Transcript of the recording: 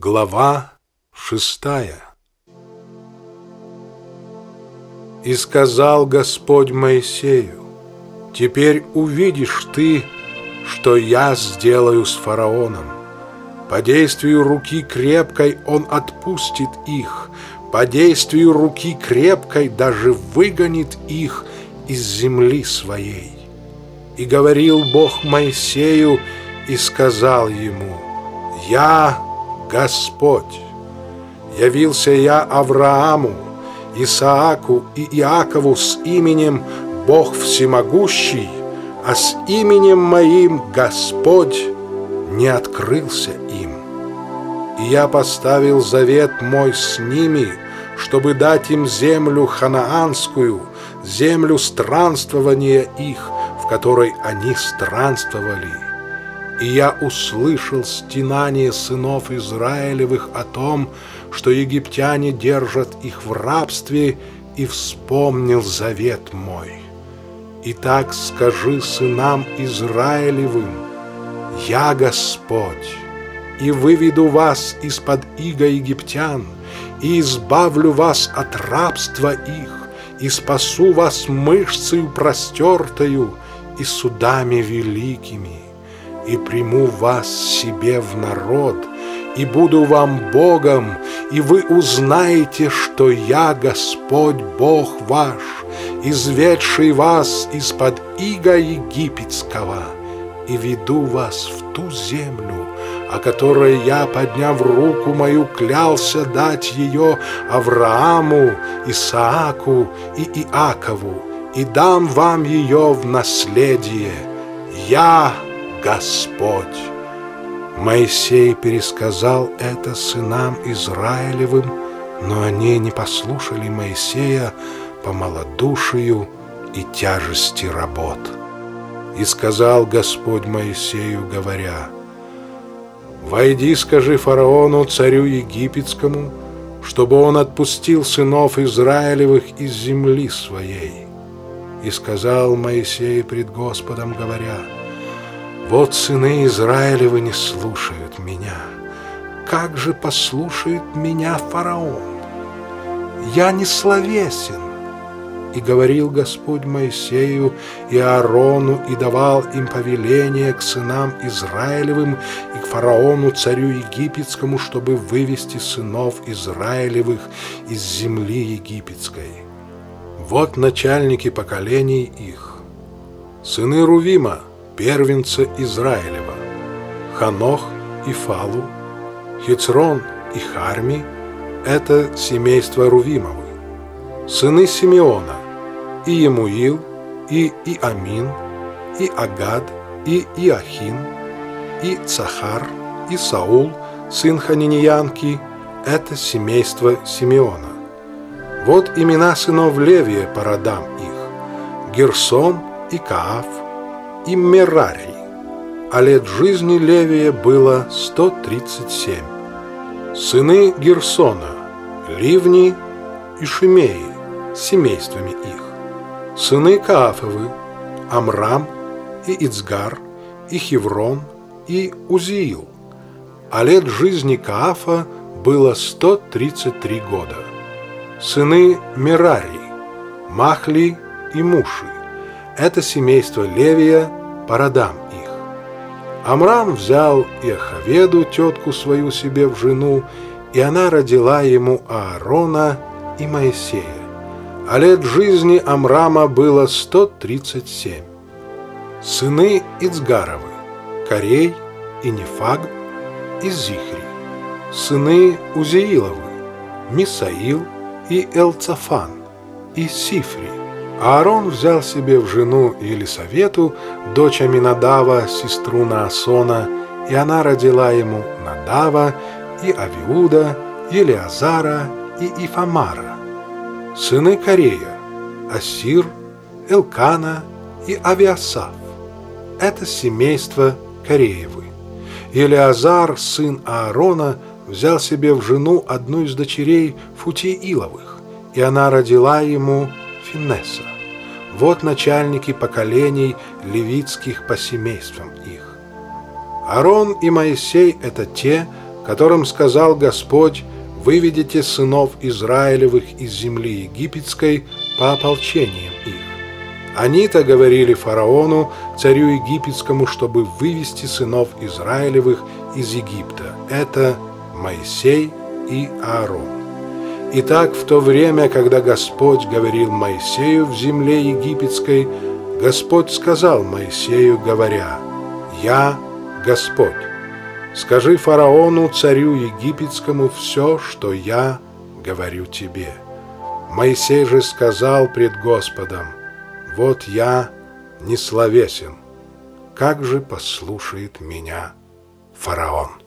Глава шестая И сказал Господь Моисею, «Теперь увидишь ты, что я сделаю с фараоном. По действию руки крепкой он отпустит их, по действию руки крепкой даже выгонит их из земли своей». И говорил Бог Моисею и сказал ему, «Я Господь, явился я Аврааму, Исааку и Иакову с именем Бог Всемогущий, а с именем моим Господь не открылся им. И я поставил завет мой с ними, чтобы дать им землю ханаанскую, землю странствования их, в которой они странствовали. И я услышал стенание сынов Израилевых о том, что египтяне держат их в рабстве, и вспомнил завет мой. Итак, скажи сынам Израилевым, «Я Господь, и выведу вас из-под иго египтян, и избавлю вас от рабства их, и спасу вас мышцею простертою и судами великими, и приму вас себе в народ, и буду вам Богом, и вы узнаете, что я Господь Бог ваш, изведший вас из-под ига египетского, и веду вас в ту землю, о которой я, подняв руку мою, клялся дать ее Аврааму, Исааку и Иакову, и дам вам ее в наследие. Я Господь. Моисей пересказал это сынам Израилевым, но они не послушали Моисея по малодушию и тяжести работ. И сказал Господь Моисею, говоря, «Войди, скажи фараону, царю египетскому, чтобы он отпустил сынов Израилевых из земли своей». И сказал Моисей пред Господом, говоря, вот сыны Израилевы не слушают меня. Как же послушает меня фараон? Я не словесен. И говорил Господь Моисею и Аарону, и давал им повеление к сынам Израилевым и к фараону, царю египетскому, чтобы вывести сынов Израилевых из земли египетской. Вот начальники поколений их. Сыны Рувима – первенца Израилева, Ханох и Фалу, Хицрон и Харми – это семейство Рувимовы, сыны Симеона, и Емуил, и Иамин, и Агад, и Иохин, и Цахар, и Саул, сын Ханиниянки – это семейство Симеона. Вот имена сынов Левия по родам их – Герсон и Кааф – и Мерарий, а лет жизни Левия было 137. Сыны Герсона, Ливни и Шимеи, семействами их. Сыны Каафовы, Амрам и Ицгар, и Хеврон, и Узиил. А лет жизни Каафа было 133 года. Сыны Мерарии, Махли и Муши, это семейство Левия по родам их. Амрам взял Иохаведу, тетку свою себе в жену, и она родила ему Аарона и Моисея. А лет жизни Амрама было 137. Сыны Ицгаровы, Корей и Нефаг и Зихри. Сыны Узеиловы, Мисаил и Элцафан и Сифри. Аарон взял себе в жену Елисавету, дочь Аминадава, сестру Наасона, и она родила ему Надава и Авиуда, Елиазара и Ифамара. Сыны Корея – Асир, Элкана и Авиасав. Это семейство Кореевы. Елиазар, сын Аарона, взял себе в жену одну из дочерей Футииловых, и она родила ему Финеса. Вот начальники поколений левитских по семействам их. Арон и Моисей – это те, которым сказал Господь, «Выведите сынов Израилевых из земли египетской по ополчениям их». Они-то говорили фараону, царю египетскому, чтобы вывести сынов Израилевых из Египта. Это Моисей и Аарон. Итак, в то время, когда Господь говорил Моисею в земле египетской, Господь сказал Моисею, говоря, «Я Господь, скажи фараону, царю египетскому, все, что я говорю тебе». Моисей же сказал пред Господом, «Вот я несловесен, как же послушает меня фараон?»